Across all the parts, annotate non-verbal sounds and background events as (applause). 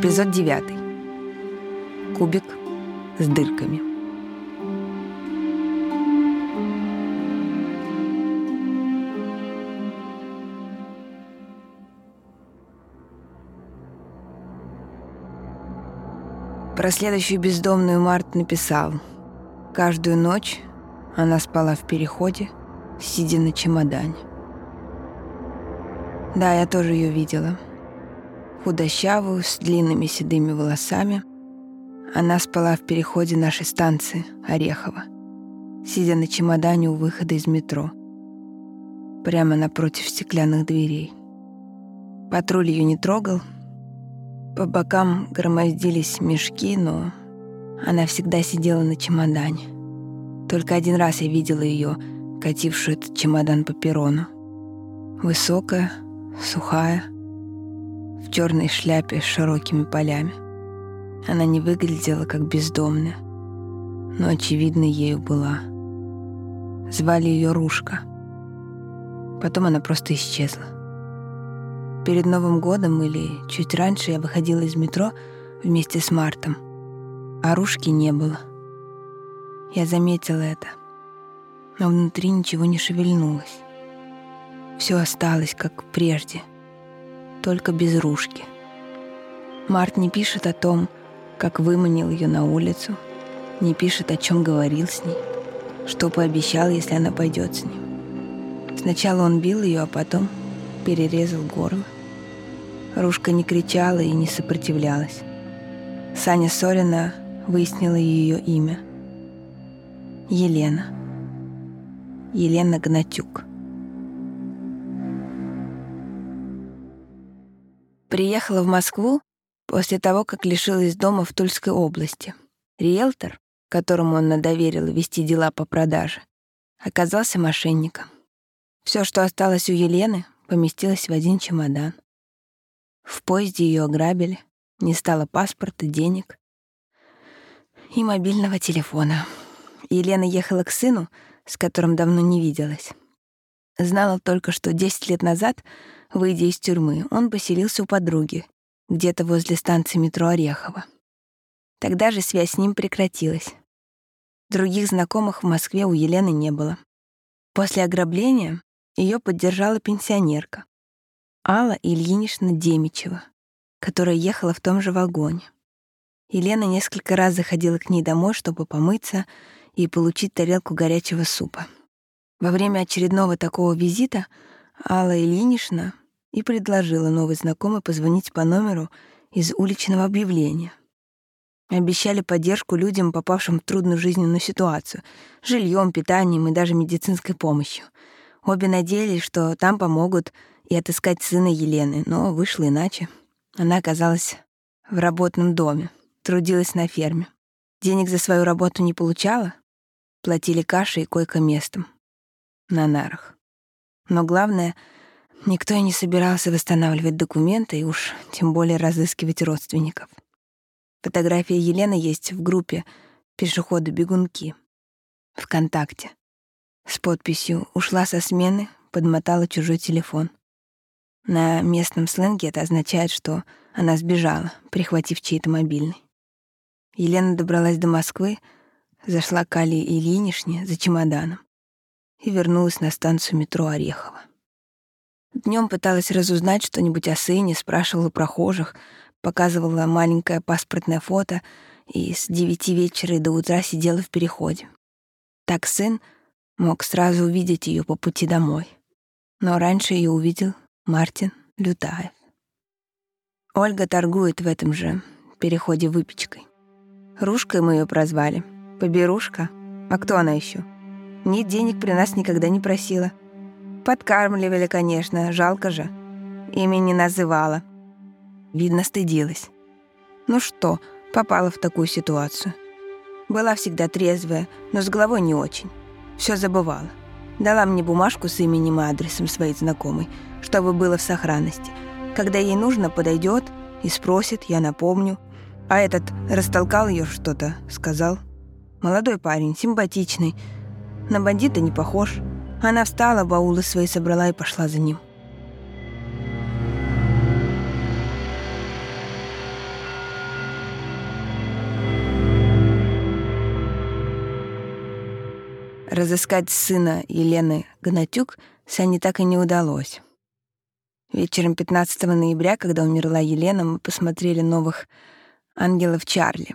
Эпизод 9. Кубик с дырками. Про следующую бездомную Март написал. Каждую ночь она спала в переходе, сидя на чемодане. Да, я тоже ее видела. Худощавую, с длинными седыми волосами. Она спала в переходе нашей станции, Орехово, сидя на чемодане у выхода из метро, прямо напротив стеклянных дверей. Патруль ее не трогал, по бокам громоздились мешки, но она всегда сидела на чемодане. Только один раз я видела ее, катившую этот чемодан по перрону. Высокая, сухая, в черной шляпе с широкими полями. Она не выглядела как бездомная, но очевидно ею была. Звали ее Рушка. Потом она просто исчезла. Перед Новым годом или чуть раньше я выходила из метро вместе с Мартом, а Рушки не было. Я заметила это, но внутри ничего не шевельнулось. Все осталось, как прежде, только без Рушки. Март не пишет о том, как выманил ее на улицу, не пишет, о чем говорил с ней, что пообещал, если она пойдет с ним. Сначала он бил ее, а потом перерезал горло. Рушка не кричала и не сопротивлялась. Саня Сорина выяснила ее имя. Елена. Елена Гнатюк. Приехала в Москву после того, как лишилась дома в Тульской области. Риэлтор, которому он доверил вести дела по продаже, оказался мошенником. Все, что осталось у Елены, поместилось в один чемодан. В поезде ее ограбили, не стало паспорта, денег и мобильного телефона. Елена ехала к сыну, с которым давно не виделась. Знала только, что 10 лет назад, выйдя из тюрьмы, он поселился у подруги, где-то возле станции метро Орехово. Тогда же связь с ним прекратилась. Других знакомых в Москве у Елены не было. После ограбления ее поддержала пенсионерка, Алла Ильинична Демичева, которая ехала в том же вагоне. Елена несколько раз заходила к ней домой, чтобы помыться и получить тарелку горячего супа. Во время очередного такого визита Алла Ильинична и предложила новой знакомой позвонить по номеру из уличного объявления. Обещали поддержку людям, попавшим в трудную жизненную ситуацию, жильем, питанием и даже медицинской помощью. Обе надеялись, что там помогут и отыскать сына Елены, но вышло иначе. Она оказалась в работном доме, трудилась на ферме. Денег за свою работу не получала, платили кашей и койко-местом на нарах. Но главное, никто и не собирался восстанавливать документы и уж тем более разыскивать родственников. Фотография Елены есть в группе «Пешеходы-бегунки» ВКонтакте с подписью «Ушла со смены, подмотала чужой телефон». На местном сленге это означает, что она сбежала, прихватив чей-то мобильный. Елена добралась до Москвы, зашла к Али Ильинишне за чемоданом и вернулась на станцию метро Орехово. Днем пыталась разузнать что-нибудь о сыне, спрашивала прохожих, показывала маленькое паспортное фото и с девяти вечера до утра сидела в переходе. Так сын мог сразу увидеть ее по пути домой. Но раньше ее увидел Мартин Лютаев. Ольга торгует в этом же переходе выпечкой. Рушкой мы ее прозвали. Поберушка. А кто она еще? Нет, денег при нас никогда не просила. Подкармливали, конечно, жалко же. Имя не называла. Видно, стыдилась. Ну что, попала в такую ситуацию. Была всегда трезвая, но с головой не очень. Все забывала. Дала мне бумажку с именем и адресом своей знакомой, чтобы было в сохранности. Когда ей нужно, подойдет и спросит, я напомню. А этот растолкал ее что-то, сказал. Молодой парень, симпатичный, на бандита не похож. Она встала, баулы свои собрала и пошла за ним. Разыскать сына Елены Гнатюк Сане так и не удалось. Вечером 15 ноября, когда умерла Елена, мы посмотрели новых «Ангелов Чарли».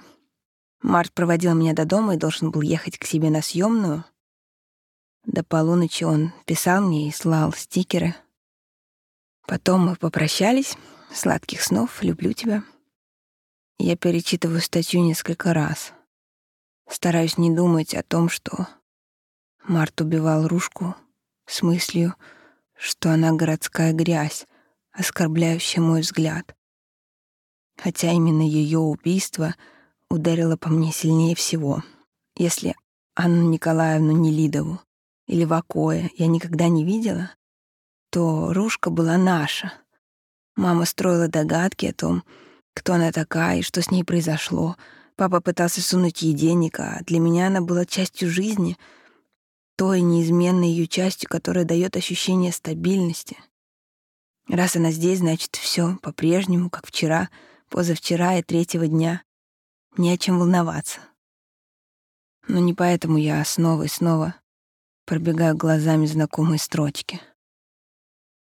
Март проводил меня до дома и должен был ехать к себе на съемную. До полуночи он писал мне и слал стикеры. Потом мы попрощались. Сладких снов, люблю тебя. Я перечитываю статью несколько раз. Стараюсь не думать о том, что Март убивал Рушку с мыслью, что она городская грязь, оскорбляющая мой взгляд. Хотя именно ее убийство ударило по мне сильнее всего. Если Анну Николаевну Нелидову или Вакоя я никогда не видела, то Рушка была наша. Мама строила догадки о том, кто она такая и что с ней произошло. Папа пытался сунуть ей денег, а для меня она была частью жизни, той неизменной ее частью, которая дает ощущение стабильности. Раз она здесь, значит, все по-прежнему, как вчера, позавчера и третьего дня. Не о чем волноваться. Но не поэтому я снова и снова пробегаю глазами знакомые строчки.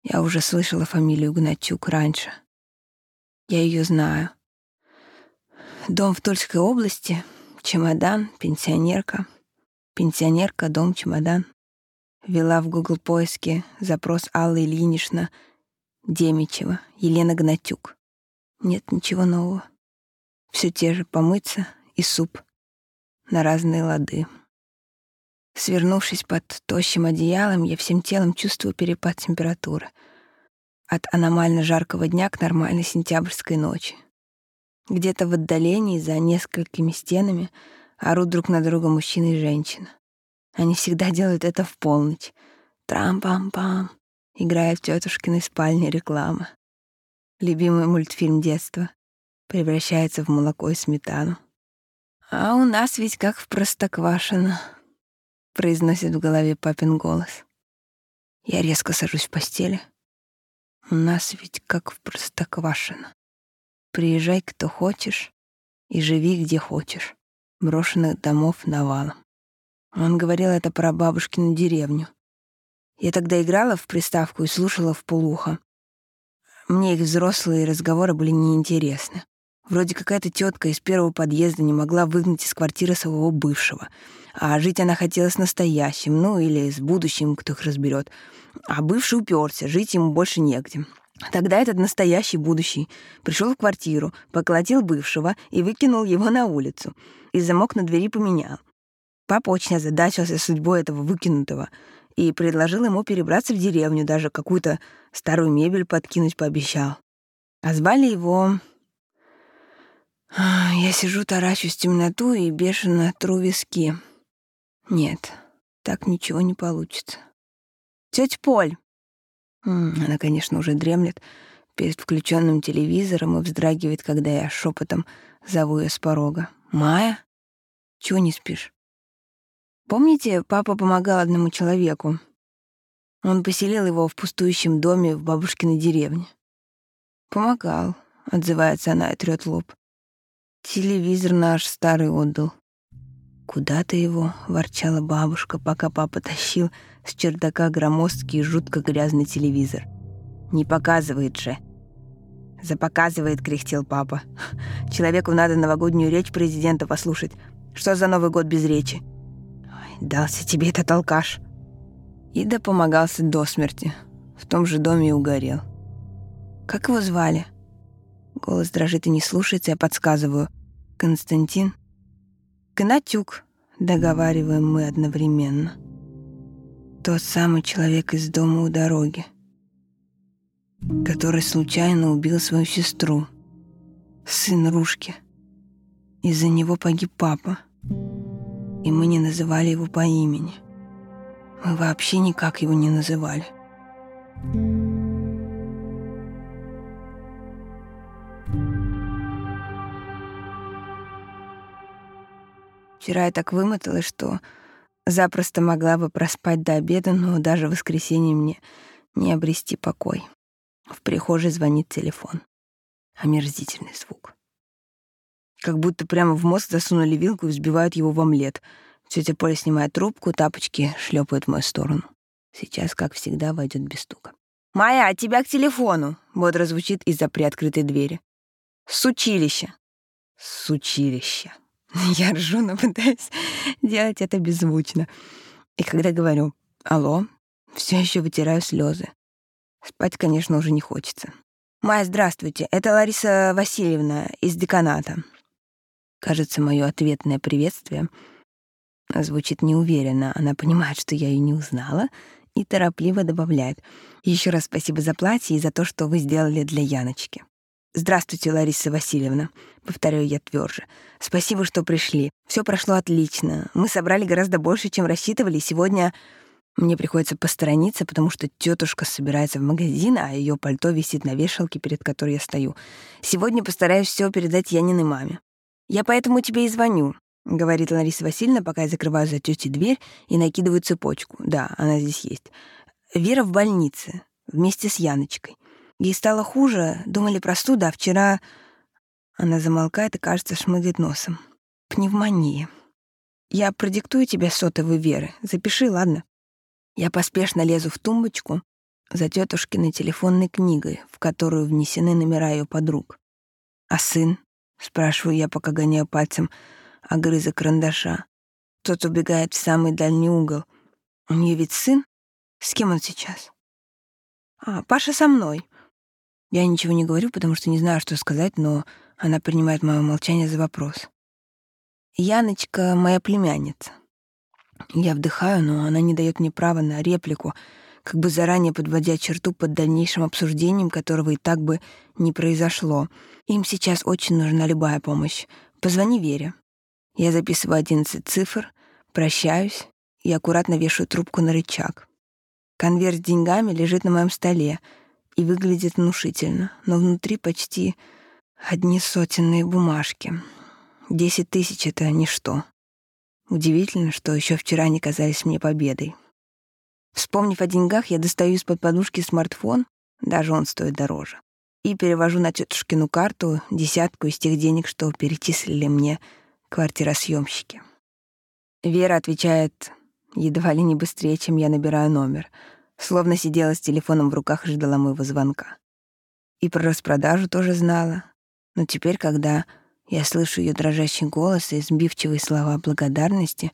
Я уже слышала фамилию Гнатюк раньше. Я ее знаю. Дом в Тульской области, чемодан, пенсионерка. Пенсионерка, дом, чемодан. Вела в Google поиске запрос Аллы Ильинична Демичева, Елена Гнатюк. Нет ничего нового. Все те же помыться и суп на разные лады. Свернувшись под тощим одеялом, я всем телом чувствую перепад температуры. От аномально жаркого дня к нормальной сентябрьской ночи. Где-то в отдалении, за несколькими стенами, орут друг на друга мужчина и женщина. Они всегда делают это в полночь. Трам-пам-пам. Играет в тетушкиной спальне реклама. Любимый мультфильм детства превращается в молоко и сметану. А у нас ведь как в Простоквашино произносит в голове папин голос. Я резко сажусь в постели. У нас ведь как в Простоквашино. Приезжай, кто хочешь, и живи, где хочешь. Брошенных домов навалом. Он говорил это про бабушкину деревню. Я тогда играла в приставку и слушала в полухо. Мне их взрослые разговоры были неинтересны. Вроде какая-то тетка из первого подъезда не могла выгнать из квартиры своего бывшего. А жить она хотела с настоящим, ну или с будущим, кто их разберет. А бывший уперся, жить ему больше негде. Тогда этот настоящий будущий пришел в квартиру, поколотил бывшего и выкинул его на улицу. И замок на двери поменял. Папа очень озадачился судьбой этого выкинутого и предложил ему перебраться в деревню, даже какую-то старую мебель подкинуть пообещал. А звали его я сижу, таращусь в темноту и бешено тру виски. Нет, так ничего не получится. Тетя Поль! Она, конечно, уже дремлет перед включенным телевизором и вздрагивает, когда я шепотом зову ее с порога. «Майя? Чего не спишь?» Помните, папа помогал одному человеку? Он поселил его в пустующем доме в бабушкиной деревне. «Помогал», — отзывается она и трёт лоб. Телевизор наш старый отдал. «Куда ты его?» — ворчала бабушка, пока папа тащил с чердака громоздкий и жутко грязный телевизор. «Не показывает же!» «Запоказывает», — кряхтел папа. «Человеку надо новогоднюю речь президента послушать. Что за Новый год без речи?» Ой, «Дался тебе этот алкаш!» Ида помогался до смерти. В том же доме и угорел. «Как его звали?» Голос дрожит и не слушается, я подсказываю. «Константин?» «Гнатюк», — договариваем мы одновременно. Тот самый человек из дома у дороги, который случайно убил свою сестру, сын Рушки. Из-за него погиб папа, и мы не называли его по имени. Мы вообще никак его не называли. Вчера я так вымоталась, что запросто могла бы проспать до обеда, но даже в воскресенье мне не обрести покой. В прихожей звонит телефон. Омерзительный звук. Как будто прямо в мозг засунули вилку и взбивают его в омлет. Тетя Поля снимает трубку, тапочки шлепают в мою сторону. Сейчас, как всегда, войдет без стука. «Майя, от тебя к телефону!» — бодро звучит из-за приоткрытой двери. «С училища!» (laughs) Я ржу, но пытаюсь делать это беззвучно. И когда говорю «Алло», все еще вытираю слезы. Спать, конечно, уже не хочется. «Майя, здравствуйте. Это Лариса Васильевна из деканата». Кажется, мое ответное приветствие звучит неуверенно. Она понимает, что я ее не узнала, и торопливо добавляет. Еще раз спасибо за платье и за то, что вы сделали для Яночки». «Здравствуйте, Лариса Васильевна», — повторяю я тверже. «Спасибо, что пришли. Все прошло отлично. Мы собрали гораздо больше, чем рассчитывали, сегодня мне приходится посторониться, потому что тетушка собирается в магазин, а ее пальто висит на вешалке, перед которой я стою. Сегодня постараюсь все передать Яниной маме. Я поэтому тебе и звоню, говорит Лариса Васильевна, пока я закрываю за тетей дверь и накидываю цепочку. Да, она здесь есть. Вера в больнице вместе с Яночкой. Ей стало хуже, думали простуда, а вчера она замолкает и, кажется, шмыгает носом. Пневмония. Я продиктую тебе сотовый Веры. Запиши, ладно? Я поспешно лезу в тумбочку за тетушкиной телефонной книгой, в которую внесены номера ее подруг. «А сын?» — спрашиваю я, пока гоняю пальцем огрызок карандаша. Тот убегает в самый дальний угол. У нее ведь сын? С кем он сейчас? А, Паша со мной. Я ничего не говорю, потому что не знаю, что сказать, но она принимает мое молчание за вопрос. Яночка — моя племянница. Я вдыхаю, но она не дает мне права на реплику, как бы заранее подводя черту под дальнейшим обсуждением, которого и так бы не произошло. Им сейчас очень нужна любая помощь. Позвони Вере. Я записываю 11 цифр, прощаюсь и аккуратно вешаю трубку на рычаг. Конверт с деньгами лежит на моем столе и выглядит внушительно, но внутри почти одни сотенные бумажки. Десять тысяч — это ничто. Удивительно, что еще вчера они казались мне победой. Вспомнив о деньгах, я достаю из-под подушки смартфон, даже он стоит дороже, и перевожу на тетушкину карту десятку из тех денег, что перечислили мне квартиросъемщики. Вера отвечает едва ли не быстрее, чем я набираю номер, словно сидела с телефоном в руках и ждала моего звонка. И про распродажу тоже знала. Но теперь, когда я слышу ее дрожащий голос и сбивчивые слова благодарности.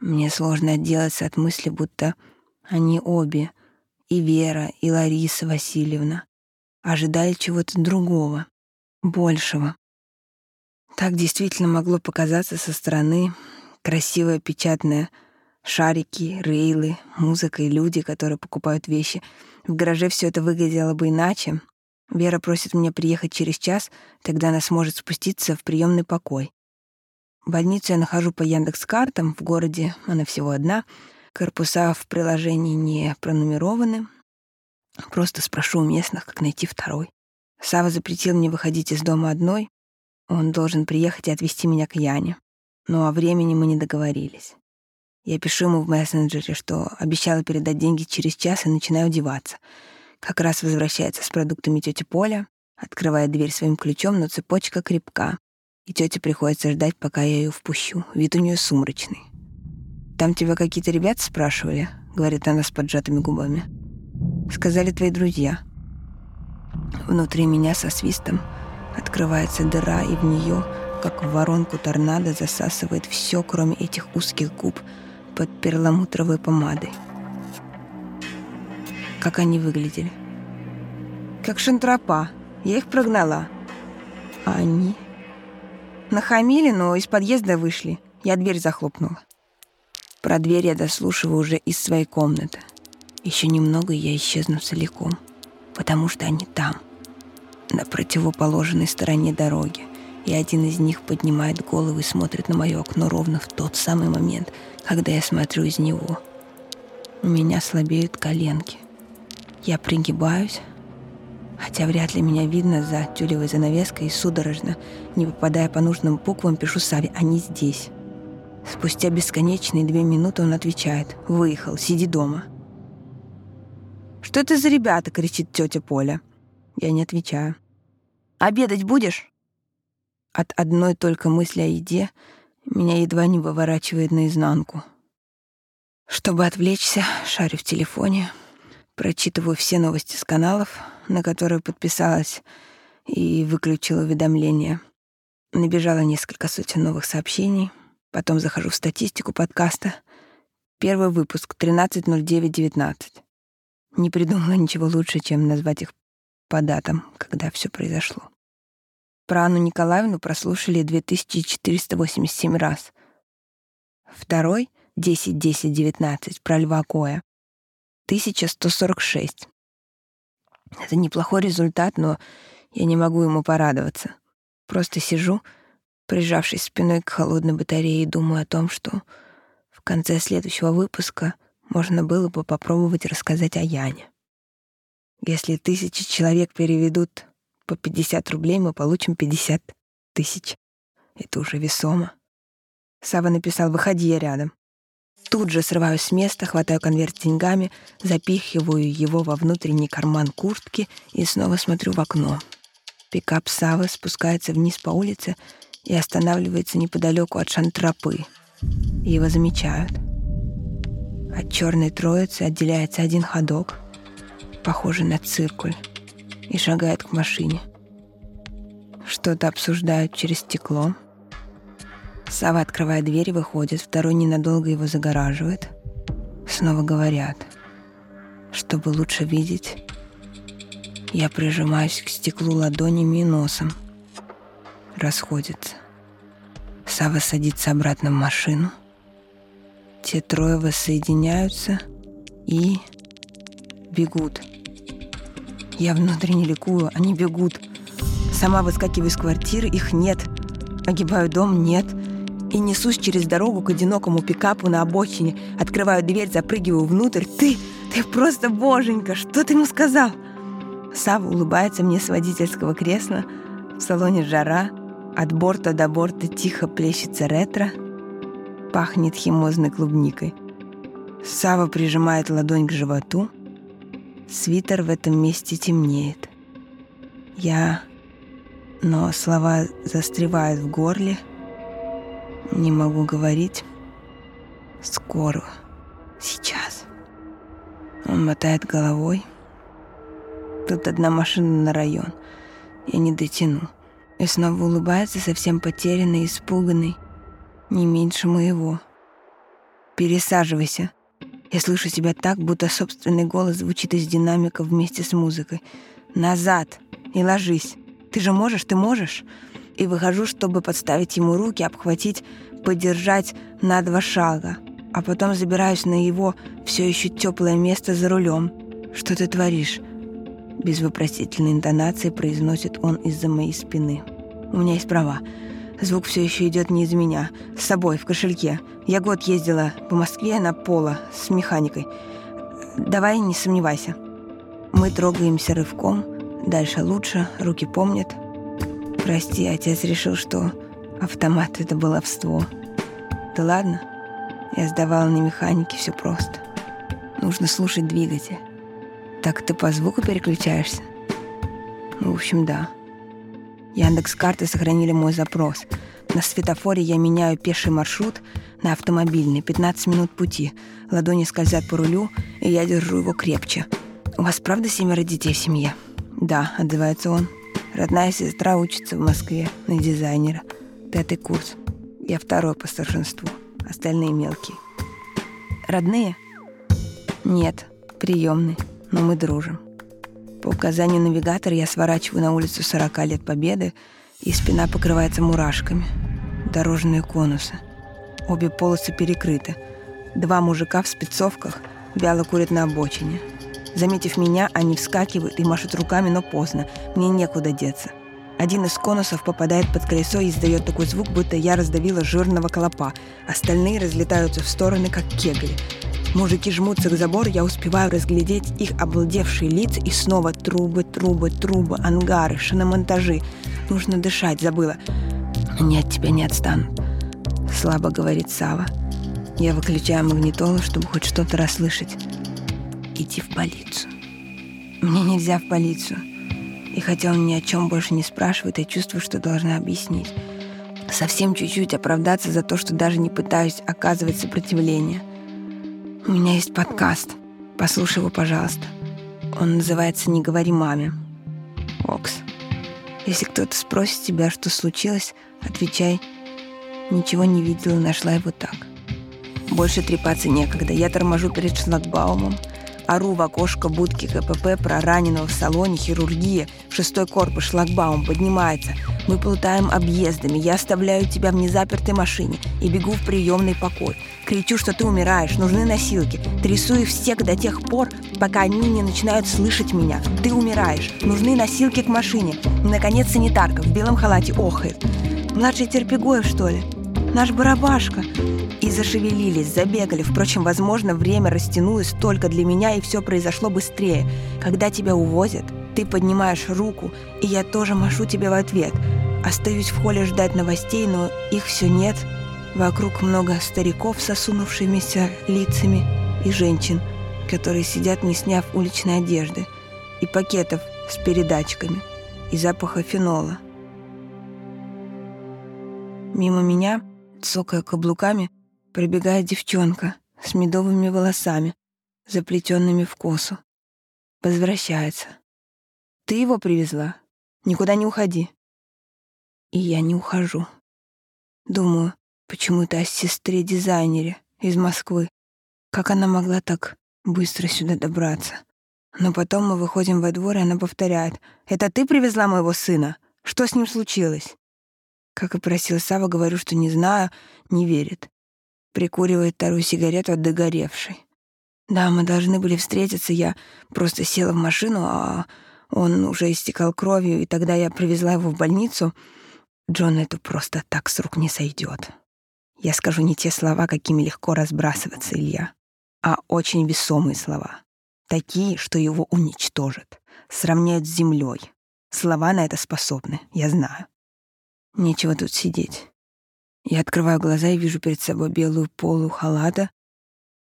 Мне сложно отделаться от мысли, будто они обе, и Вера, и Лариса Васильевна, ожидали чего-то другого, большего. Так действительно могло показаться со стороны красивое печатное шарики, рейлы, музыка и люди, которые покупают вещи. В гараже все это выглядело бы иначе, Вера просит меня приехать через час, тогда она сможет спуститься в приемный покой. Больницу я нахожу по Яндекс-картам, в городе она всего одна. Корпуса в приложении не пронумерованы. Просто спрошу у местных, как найти второй. Сава запретил мне выходить из дома одной. Он должен приехать и отвезти меня к Яне. Но о времени мы не договорились. Я пишу ему в мессенджере, что обещала передать деньги через час и начинаю одеваться — как раз возвращается с продуктами тетя Поля, открывает дверь своим ключом, но цепочка крепка, и тете приходится ждать, пока я ее впущу. Вид у нее сумрачный. «Там тебя какие-то ребята спрашивали?» — говорит она с поджатыми губами. «Сказали твои друзья». Внутри меня со свистом открывается дыра, и в нее, как в воронку торнадо, засасывает все, кроме этих узких губ под перламутровой помадой как они выглядели. Как шантропа. Я их прогнала. А они? Нахамили, но из подъезда вышли. Я дверь захлопнула. Про дверь я дослушиваю уже из своей комнаты. Еще немного, и я исчезну целиком. Потому что они там, на противоположной стороне дороги. И один из них поднимает голову и смотрит на мое окно ровно в тот самый момент, когда я смотрю из него. У меня слабеют коленки. Я пригибаюсь, хотя вряд ли меня видно за тюлевой занавеской и судорожно, не попадая по нужным буквам, пишу Саве «Они здесь». Спустя бесконечные две минуты он отвечает «Выехал, сиди дома». «Что это за ребята?» — кричит тетя Поля. Я не отвечаю. «Обедать будешь?» От одной только мысли о еде Меня едва не выворачивает наизнанку. Чтобы отвлечься, шарю в телефоне, прочитываю все новости с каналов, на которые подписалась, и выключила уведомления. Набежало несколько сотен новых сообщений, потом захожу в статистику подкаста. Первый выпуск 13.09.19. Не придумала ничего лучше, чем назвать их по датам, когда все произошло. Про Анну Николаевну прослушали 2487 раз. Второй — 10-10-19 про Льва Коя. 1146. Это неплохой результат, но я не могу ему порадоваться. Просто сижу, прижавшись спиной к холодной батарее, и думаю о том, что в конце следующего выпуска можно было бы попробовать рассказать о Яне. Если тысячи человек переведут по 50 рублей, мы получим 50 тысяч. Это уже весомо. Сава написал «Выходи, я рядом». Тут же срываюсь с места, хватаю конверт с деньгами, запихиваю его во внутренний карман куртки и снова смотрю в окно. Пикап Савы спускается вниз по улице и останавливается неподалеку от шантропы. Его замечают. От черной троицы отделяется один ходок, похожий на циркуль, и шагает к машине. Что-то обсуждают через стекло — Сава открывает дверь и выходит, второй ненадолго его загораживает. Снова говорят. Чтобы лучше видеть, я прижимаюсь к стеклу ладонями и носом. Расходится. Сава садится обратно в машину. Те трое воссоединяются и бегут. Я внутренне ликую, они бегут. Сама выскакиваю из квартиры, их нет. Огибаю дом, нет и несусь через дорогу к одинокому пикапу на обочине. Открываю дверь, запрыгиваю внутрь. «Ты! Ты просто боженька! Что ты ему сказал?» Сава улыбается мне с водительского кресла. В салоне жара. От борта до борта тихо плещется ретро. Пахнет химозной клубникой. Сава прижимает ладонь к животу. Свитер в этом месте темнеет. Я... Но слова застревают в горле — не могу говорить. Скоро. Сейчас. Он мотает головой. Тут одна машина на район. Я не дотяну. И снова улыбается, совсем потерянный, испуганный. Не меньше моего. Пересаживайся. Я слышу себя так, будто собственный голос звучит из динамика вместе с музыкой. Назад и ложись. Ты же можешь, ты можешь и выхожу, чтобы подставить ему руки, обхватить, подержать на два шага, а потом забираюсь на его все еще теплое место за рулем. «Что ты творишь?» Без вопросительной интонации произносит он из-за моей спины. «У меня есть права. Звук все еще идет не из меня. С собой, в кошельке. Я год ездила по Москве на поло с механикой. Давай, не сомневайся». Мы трогаемся рывком. Дальше лучше, руки помнят, Прости, отец решил, что автомат — это баловство. Да ладно, я сдавала на механике, все просто. Нужно слушать двигатель. Так ты по звуку переключаешься? В общем, да. Яндекс карты сохранили мой запрос. На светофоре я меняю пеший маршрут на автомобильный. 15 минут пути. Ладони скользят по рулю, и я держу его крепче. «У вас правда семеро детей в семье?» «Да», — отзывается он. Родная сестра учится в Москве на дизайнера. Пятый курс. Я второй по старшинству. Остальные мелкие. Родные? Нет, приемные, но мы дружим. По указанию навигатора я сворачиваю на улицу 40 лет Победы, и спина покрывается мурашками. Дорожные конусы. Обе полосы перекрыты. Два мужика в спецовках вяло курят на обочине. Заметив меня, они вскакивают и машут руками, но поздно. Мне некуда деться. Один из конусов попадает под колесо и издает такой звук, будто я раздавила жирного клопа. Остальные разлетаются в стороны, как кегли. Мужики жмутся к забору, я успеваю разглядеть их обалдевшие лица и снова трубы, трубы, трубы, ангары, шиномонтажи. Нужно дышать, забыла. Они от тебя не отстанут. Слабо говорит Сава. Я выключаю магнитолу, чтобы хоть что-то расслышать идти в полицию. Мне нельзя в полицию. И хотя он ни о чем больше не спрашивает, я чувствую, что должна объяснить. Совсем чуть-чуть оправдаться за то, что даже не пытаюсь оказывать сопротивление. У меня есть подкаст. Послушай его, пожалуйста. Он называется «Не говори маме». Окс. Если кто-то спросит тебя, что случилось, отвечай «Ничего не видела, нашла его так». Больше трепаться некогда. Я торможу перед шлагбаумом, ору в окошко будки КПП про раненого в салоне, хирургия, шестой корпус, шлагбаум поднимается. Мы плутаем объездами. Я оставляю тебя в незапертой машине и бегу в приемный покой. Кричу, что ты умираешь, нужны носилки. Трясу их всех до тех пор, пока они не начинают слышать меня. Ты умираешь, нужны носилки к машине. И, наконец, санитарка в белом халате охает. Младший Терпигоев, что ли? Наш барабашка. И зашевелились, забегали. Впрочем, возможно, время растянулось только для меня, и все произошло быстрее. Когда тебя увозят, ты поднимаешь руку, и я тоже машу тебе в ответ. Остаюсь в холле ждать новостей, но их все нет. Вокруг много стариков с осунувшимися лицами и женщин, которые сидят, не сняв уличной одежды, и пакетов с передачками, и запаха фенола. Мимо меня цокая каблуками, пробегает девчонка с медовыми волосами, заплетенными в косу. Возвращается. «Ты его привезла? Никуда не уходи». И я не ухожу. Думаю, почему-то о сестре-дизайнере из Москвы. Как она могла так быстро сюда добраться? Но потом мы выходим во двор, и она повторяет. «Это ты привезла моего сына? Что с ним случилось?» Как и просил Сава, говорю, что не знаю, не верит. Прикуривает вторую сигарету от догоревшей. Да, мы должны были встретиться, я просто села в машину, а он уже истекал кровью, и тогда я привезла его в больницу. Джон это просто так с рук не сойдет. Я скажу не те слова, какими легко разбрасываться, Илья, а очень весомые слова. Такие, что его уничтожат, сравняют с землей. Слова на это способны, я знаю. Нечего тут сидеть. Я открываю глаза и вижу перед собой белую полу халата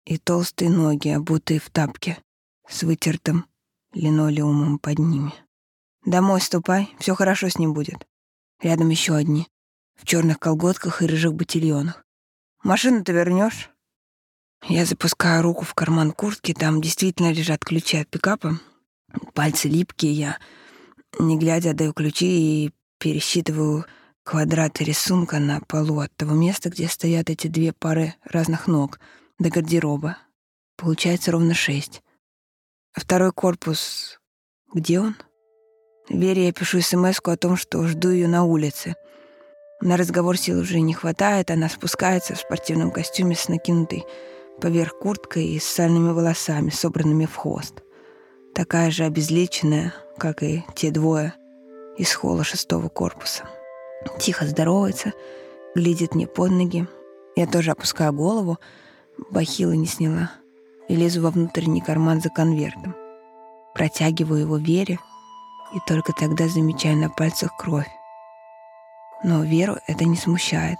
и толстые ноги, обутые в тапке, с вытертым линолеумом под ними. «Домой ступай, все хорошо с ним будет». Рядом еще одни, в черных колготках и рыжих ботильонах. «Машину ты вернешь? Я запускаю руку в карман куртки, там действительно лежат ключи от пикапа. Пальцы липкие, я, не глядя, отдаю ключи и пересчитываю квадраты рисунка на полу от того места, где стоят эти две пары разных ног, до гардероба. Получается ровно шесть. А второй корпус... Где он? Вере я пишу смс о том, что жду ее на улице. На разговор сил уже не хватает, она спускается в спортивном костюме с накинутой поверх курткой и с сальными волосами, собранными в хвост. Такая же обезличенная, как и те двое из холла шестого корпуса. Тихо здоровается, глядит мне под ноги. Я тоже опускаю голову, бахилы не сняла, и лезу во внутренний карман за конвертом. Протягиваю его Вере, и только тогда замечаю на пальцах кровь. Но Веру это не смущает.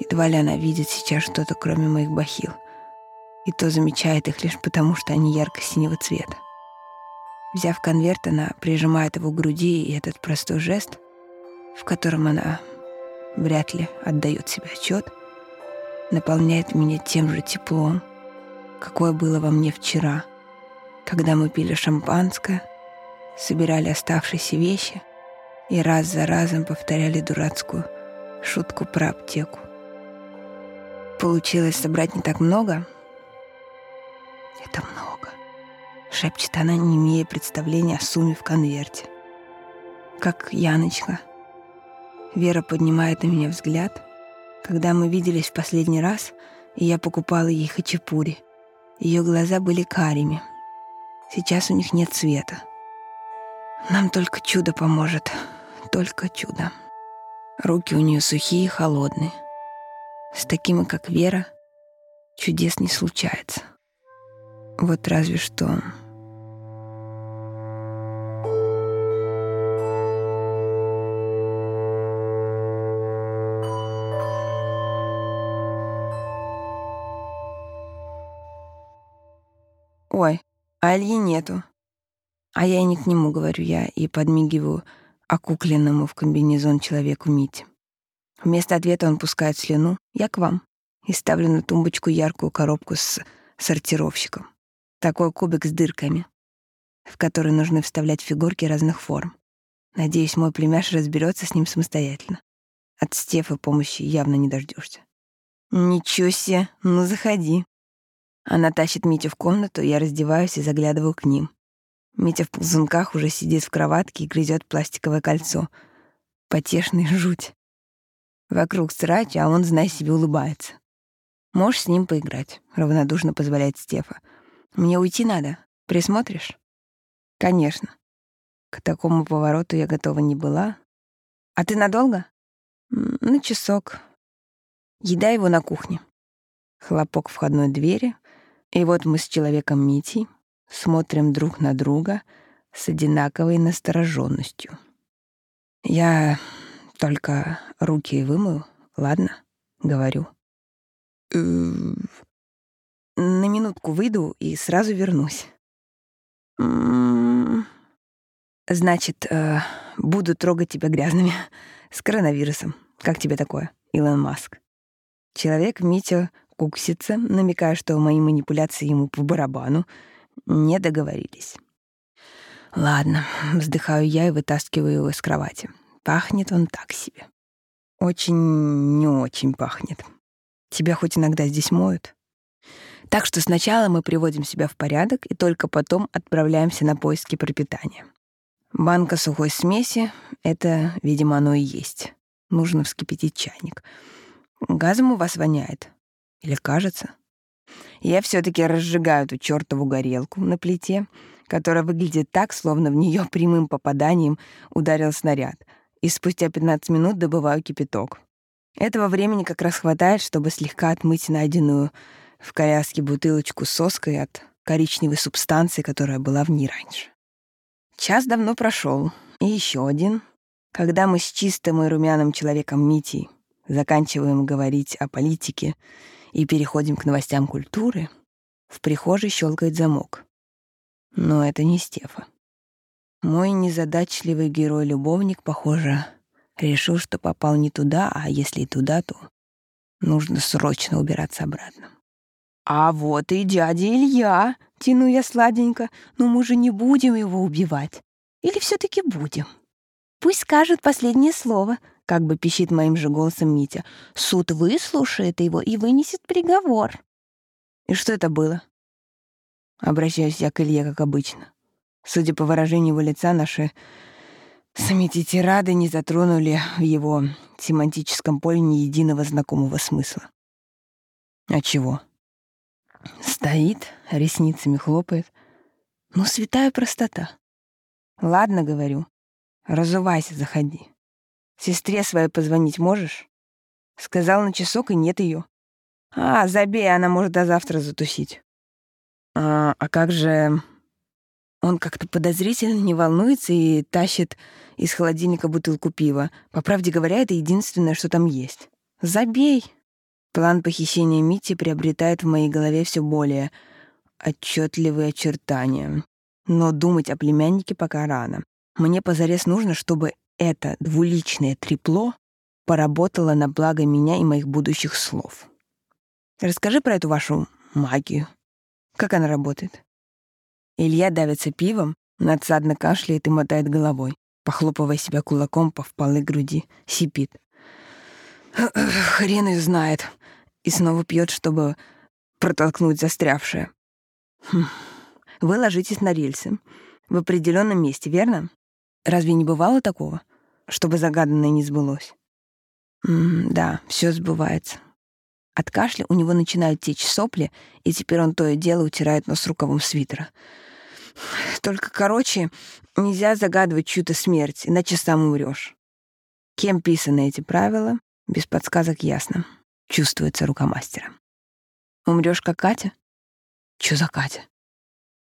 Едва ли она видит сейчас что-то, кроме моих бахил. И то замечает их лишь потому, что они ярко-синего цвета. Взяв конверт, она прижимает его к груди, и этот простой жест в котором она вряд ли отдает себе отчет, наполняет меня тем же теплом, какое было во мне вчера, когда мы пили шампанское, собирали оставшиеся вещи и раз за разом повторяли дурацкую шутку про аптеку. Получилось собрать не так много. Это много, шепчет она, не имея представления о сумме в конверте. Как Яночка — Вера поднимает на меня взгляд. Когда мы виделись в последний раз, и я покупала ей хачапури, ее глаза были карими. Сейчас у них нет цвета. Нам только чудо поможет. Только чудо. Руки у нее сухие и холодные. С такими, как Вера, чудес не случается. Вот разве что «Ой, а Ильи нету». А я и не к нему, говорю я, и подмигиваю окукленному в комбинезон человеку Мите. Вместо ответа он пускает слюну «Я к вам» и ставлю на тумбочку яркую коробку с сортировщиком. Такой кубик с дырками, в который нужно вставлять фигурки разных форм. Надеюсь, мой племяш разберется с ним самостоятельно. От Стефы помощи явно не дождешься. «Ничего себе, ну заходи». Она тащит Митю в комнату, я раздеваюсь и заглядываю к ним. Митя в ползунках уже сидит в кроватке и грызет пластиковое кольцо. Потешный жуть. Вокруг срач, а он, знай себе, улыбается. «Можешь с ним поиграть», — равнодушно позволяет Стефа. «Мне уйти надо. Присмотришь?» «Конечно». К такому повороту я готова не была. «А ты надолго?» «На часок. Еда его на кухне». Хлопок входной двери, и вот мы с человеком Митей смотрим друг на друга с одинаковой настороженностью. Я только руки вымою, ладно? Говорю. «Э, на минутку выйду и сразу вернусь. М-м-м. Значит, э, буду трогать тебя грязными с коронавирусом. Как тебе такое, Илон Маск? Человек Митя куксится, намекая, что мои манипуляции ему по барабану. Не договорились. Ладно, вздыхаю я и вытаскиваю его из кровати. Пахнет он так себе. Очень не очень пахнет. Тебя хоть иногда здесь моют? Так что сначала мы приводим себя в порядок и только потом отправляемся на поиски пропитания. Банка сухой смеси — это, видимо, оно и есть. Нужно вскипятить чайник. Газом у вас воняет? Или кажется? Я все таки разжигаю эту чертову горелку на плите, которая выглядит так, словно в нее прямым попаданием ударил снаряд — и спустя 15 минут добываю кипяток. Этого времени как раз хватает, чтобы слегка отмыть найденную в коляске бутылочку соской от коричневой субстанции, которая была в ней раньше. Час давно прошел, и еще один. Когда мы с чистым и румяным человеком Митей заканчиваем говорить о политике и переходим к новостям культуры, в прихожей щелкает замок. Но это не Стефа. Мой незадачливый герой-любовник, похоже, решил, что попал не туда, а если и туда, то нужно срочно убираться обратно. «А вот и дядя Илья!» — тяну я сладенько. «Но мы же не будем его убивать. Или все таки будем?» «Пусть скажет последнее слово», — как бы пищит моим же голосом Митя. «Суд выслушает его и вынесет приговор». «И что это было?» Обращаюсь я к Илье, как обычно. Судя по выражению его лица, наши самититирады не затронули в его семантическом поле ни единого знакомого смысла. А чего? Стоит, ресницами хлопает. Ну, святая простота. Ладно, говорю. Разувайся, заходи. Сестре своей позвонить можешь? Сказал на часок, и нет ее. А, забей, она может до завтра затусить. А, а как же он как-то подозрительно не волнуется и тащит из холодильника бутылку пива. По правде говоря, это единственное, что там есть. Забей. План похищения Мити приобретает в моей голове все более отчетливые очертания. Но думать о племяннике пока рано. Мне позарез нужно, чтобы это двуличное трепло поработало на благо меня и моих будущих слов. Расскажи про эту вашу магию. Как она работает? Илья давится пивом, надсадно кашляет и мотает головой, похлопывая себя кулаком по впалой груди, сипит. Хрен ее знает. И снова пьет, чтобы протолкнуть застрявшее. Хм. Вы ложитесь на рельсы. В определенном месте, верно? Разве не бывало такого, чтобы загаданное не сбылось? М да, все сбывается. От кашля у него начинают течь сопли, и теперь он то и дело утирает нос рукавом свитера. Только, короче, нельзя загадывать чью-то смерть, иначе сам умрёшь. Кем писаны эти правила, без подсказок ясно. Чувствуется рука мастера. Умрёшь, как Катя? Чё за Катя?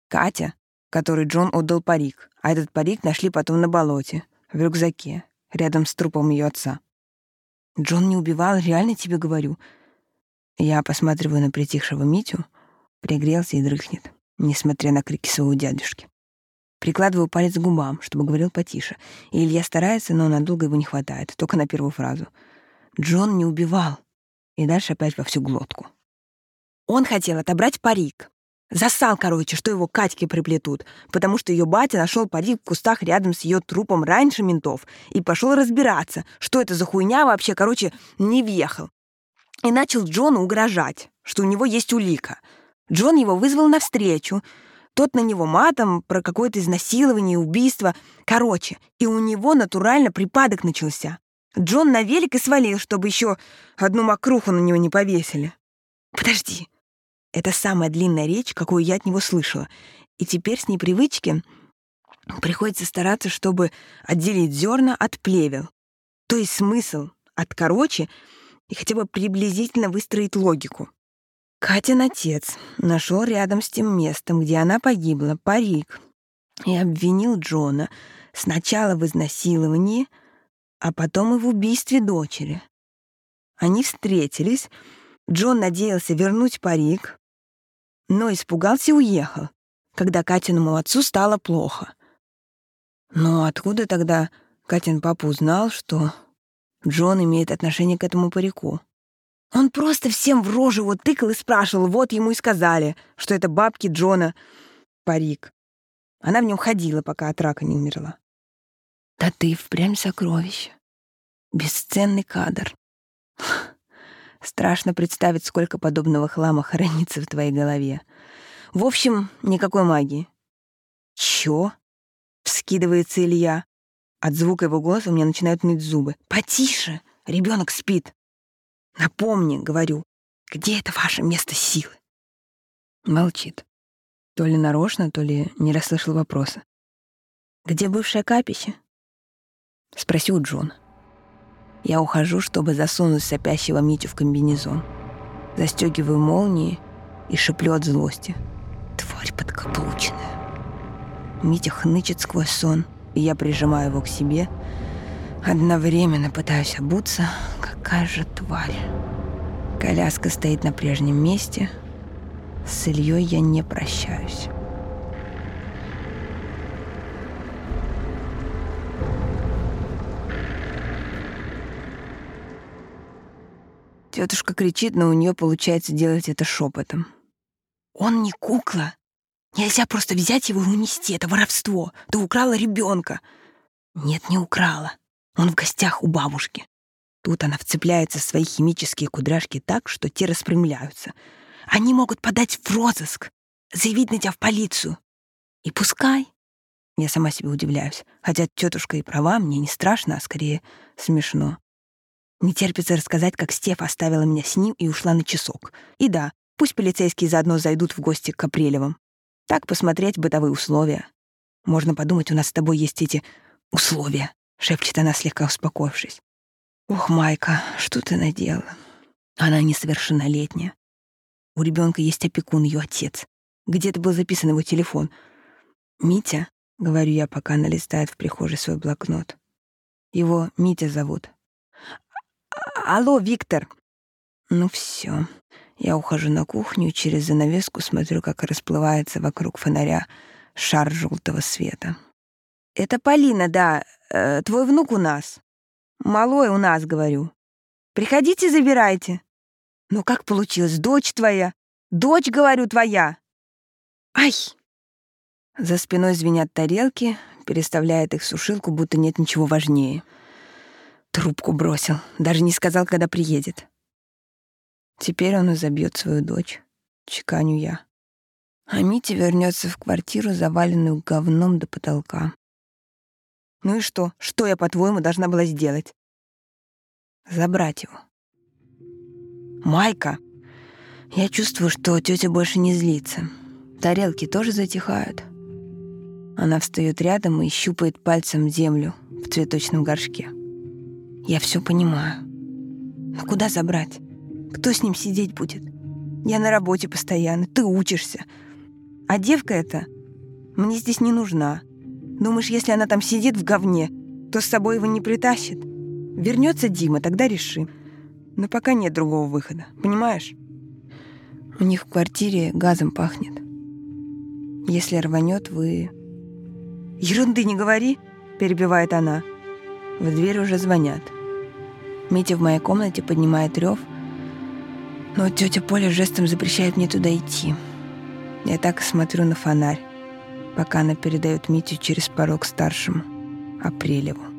Катя, которой Джон отдал парик, а этот парик нашли потом на болоте, в рюкзаке, рядом с трупом её отца. Джон не убивал, реально тебе говорю. Я посматриваю на притихшего Митю, пригрелся и дрыхнет несмотря на крики своего дядюшки. Прикладываю палец к губам, чтобы говорил потише. И Илья старается, но надолго его не хватает, только на первую фразу. Джон не убивал. И дальше опять во всю глотку. Он хотел отобрать парик. Засал, короче, что его Катьке приплетут, потому что ее батя нашел парик в кустах рядом с ее трупом раньше ментов и пошел разбираться, что это за хуйня вообще, короче, не въехал. И начал Джону угрожать, что у него есть улика. Джон его вызвал навстречу, тот на него матом про какое-то изнасилование, убийство. Короче, и у него натурально припадок начался. Джон на велик и свалил, чтобы еще одну мокруху на него не повесили. Подожди, это самая длинная речь, какую я от него слышала. И теперь с непривычки приходится стараться, чтобы отделить зерна от плевел. То есть смысл от короче и хотя бы приблизительно выстроить логику. Катин отец нашел рядом с тем местом, где она погибла, парик и обвинил Джона сначала в изнасиловании, а потом и в убийстве дочери. Они встретились, Джон надеялся вернуть парик, но испугался и уехал, когда Катиному отцу стало плохо. Но откуда тогда Катин папа узнал, что Джон имеет отношение к этому парику? Он просто всем в рожу вот тыкал и спрашивал, вот ему и сказали, что это бабки Джона парик. Она в нем ходила, пока от рака не умерла. Да ты впрямь сокровище. Бесценный кадр. Страшно представить, сколько подобного хлама хранится в твоей голове. В общем, никакой магии. Чё? Вскидывается Илья. От звука его голоса у меня начинают ныть зубы. Потише, ребенок спит. Напомни, говорю, где это ваше место силы? Молчит. То ли нарочно, то ли не расслышал вопроса. Где бывшее капище? Спроси у Джона. Я ухожу, чтобы засунуть сопящего Митю в комбинезон. Застегиваю молнии и шеплю от злости. Тварь подкаблучная. Митя хнычет сквозь сон, и я прижимаю его к себе. Одновременно пытаюсь обуться. Какая же тварь. Коляска стоит на прежнем месте. С Ильей я не прощаюсь. Тетушка кричит, но у нее получается делать это шепотом. Он не кукла. Нельзя просто взять его и унести. Это воровство. Ты украла ребенка. Нет, не украла. Он в гостях у бабушки. Тут она вцепляется в свои химические кудряшки так, что те распрямляются. Они могут подать в розыск, заявить на тебя в полицию. И пускай. Я сама себе удивляюсь. Хотя тетушка и права, мне не страшно, а скорее смешно. Не терпится рассказать, как Стеф оставила меня с ним и ушла на часок. И да, пусть полицейские заодно зайдут в гости к Апрелевым. Так посмотреть бытовые условия. Можно подумать, у нас с тобой есть эти условия, шепчет она, слегка успокоившись. Ох, Майка, что ты наделала? Она несовершеннолетняя. У ребенка есть опекун, ее отец. Где-то был записан его телефон. Митя, говорю я, пока она листает в прихожей свой блокнот. Его Митя зовут. Алло, Виктор. Ну все. Я ухожу на кухню и через занавеску смотрю, как расплывается вокруг фонаря шар желтого света. Это Полина, да. Э, твой внук у нас. Малой у нас, говорю. Приходите, забирайте. Ну как получилось? Дочь твоя. Дочь, говорю, твоя. Ай! За спиной звенят тарелки, переставляет их в сушилку, будто нет ничего важнее. Трубку бросил, даже не сказал, когда приедет. Теперь он забьет свою дочь, чеканю я. А Митя вернется в квартиру, заваленную говном до потолка. Ну и что? Что я, по-твоему, должна была сделать? Забрать его. Майка! Я чувствую, что тетя больше не злится. Тарелки тоже затихают. Она встает рядом и щупает пальцем землю в цветочном горшке. Я все понимаю. Но куда забрать? Кто с ним сидеть будет? Я на работе постоянно, ты учишься. А девка эта мне здесь не нужна. Думаешь, если она там сидит в говне, то с собой его не притащит? Вернется Дима, тогда решим. Но пока нет другого выхода, понимаешь? У них в квартире газом пахнет. Если рванет, вы... Ерунды не говори, перебивает она. В дверь уже звонят. Митя в моей комнате поднимает рев, но тетя Поля жестом запрещает мне туда идти. Я так и смотрю на фонарь, пока она передает Митю через порог старшему Апрелеву.